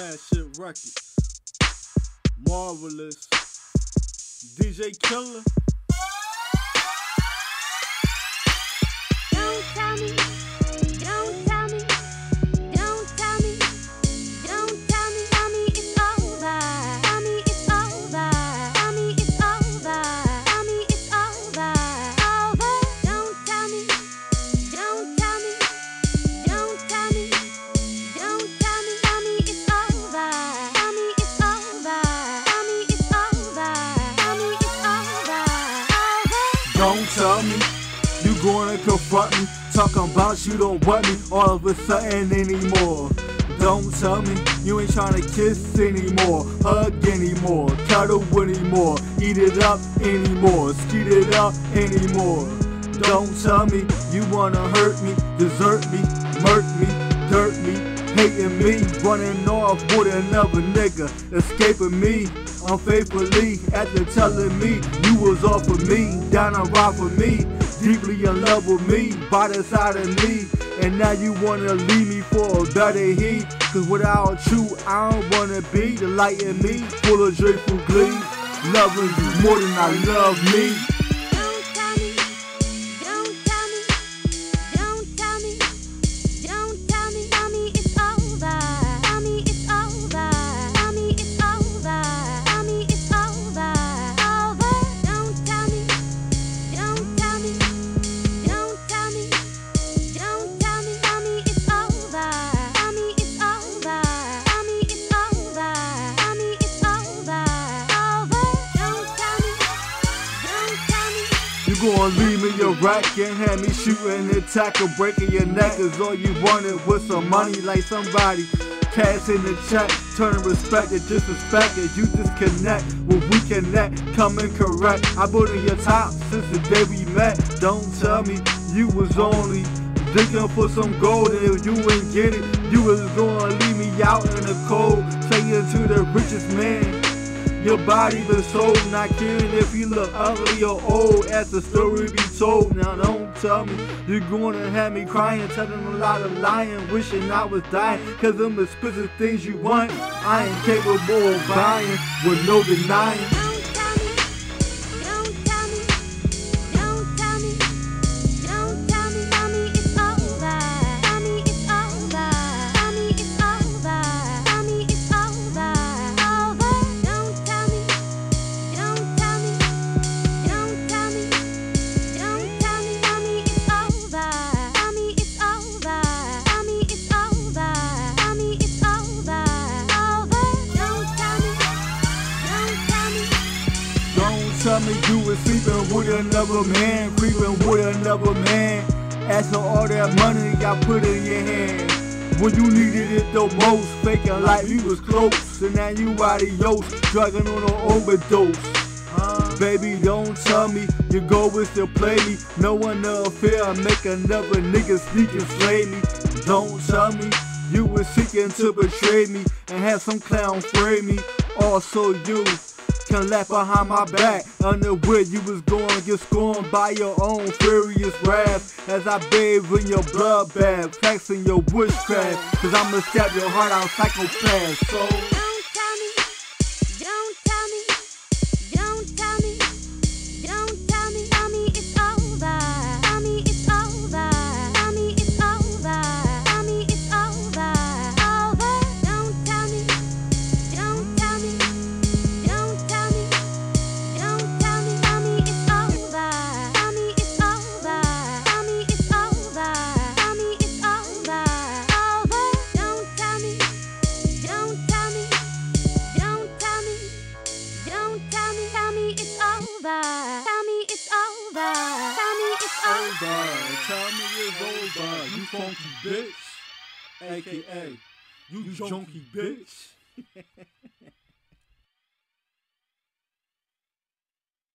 Smash Shit Record. Marvelous. DJ Killer. Tell me you gonna confront me. Talking about you don't want me all of a sudden anymore. Don't tell me you ain't trying to kiss anymore, hug anymore, cuddle anymore, eat it up anymore, skeet it up anymore. Don't tell me you wanna hurt me, desert me, murk me, dirt me, hating me, running off with another nigga, escaping me unfaithfully after telling me you was off of me, down and ride for me, deeply in love with me, by the side of me. And now you wanna leave me for a better heat. Cause without you, I don't wanna be the light in me, full of joyful glee. Loving you more than I love me. You gonna leave me your rack and have me shooting and tackle, breaking your neck is all you wanted with some money like somebody. Cash in the check, turning respect to disrespect as you disconnect. When we connect, coming correct. I put in your top since the day we met. Don't tell me you was only digging for some gold and if you ain't get it, you was gonna leave me out in the cold. Saying to the richest man. Your body been sold, not caring if you look ugly or old. As the story be told, now don't tell me you're gonna have me crying, telling a lot of lying, wishing I was dying. Cause them expensive things you want, I ain't capable of buying with no denying. Tell me you was sleeping with another man, creeping with another man. Asking all that money I put in your hand. When you needed it the most, faking like you was close, and now you adios, drugging on an overdose. Baby, don't tell me you go and still play me. No one the affair, make another nigga sneak and slay me. Don't tell me you was seeking to betray me and have some clown frame me. Also, you can laugh behind my back. Unaware you was going get scorned by your own furious wrath. As I bathe in your bloodbath, practicing your witchcraft. Cause I'ma stab your heart out psychopath. So. Over. You funky bitch. AKA, you junkie bitch.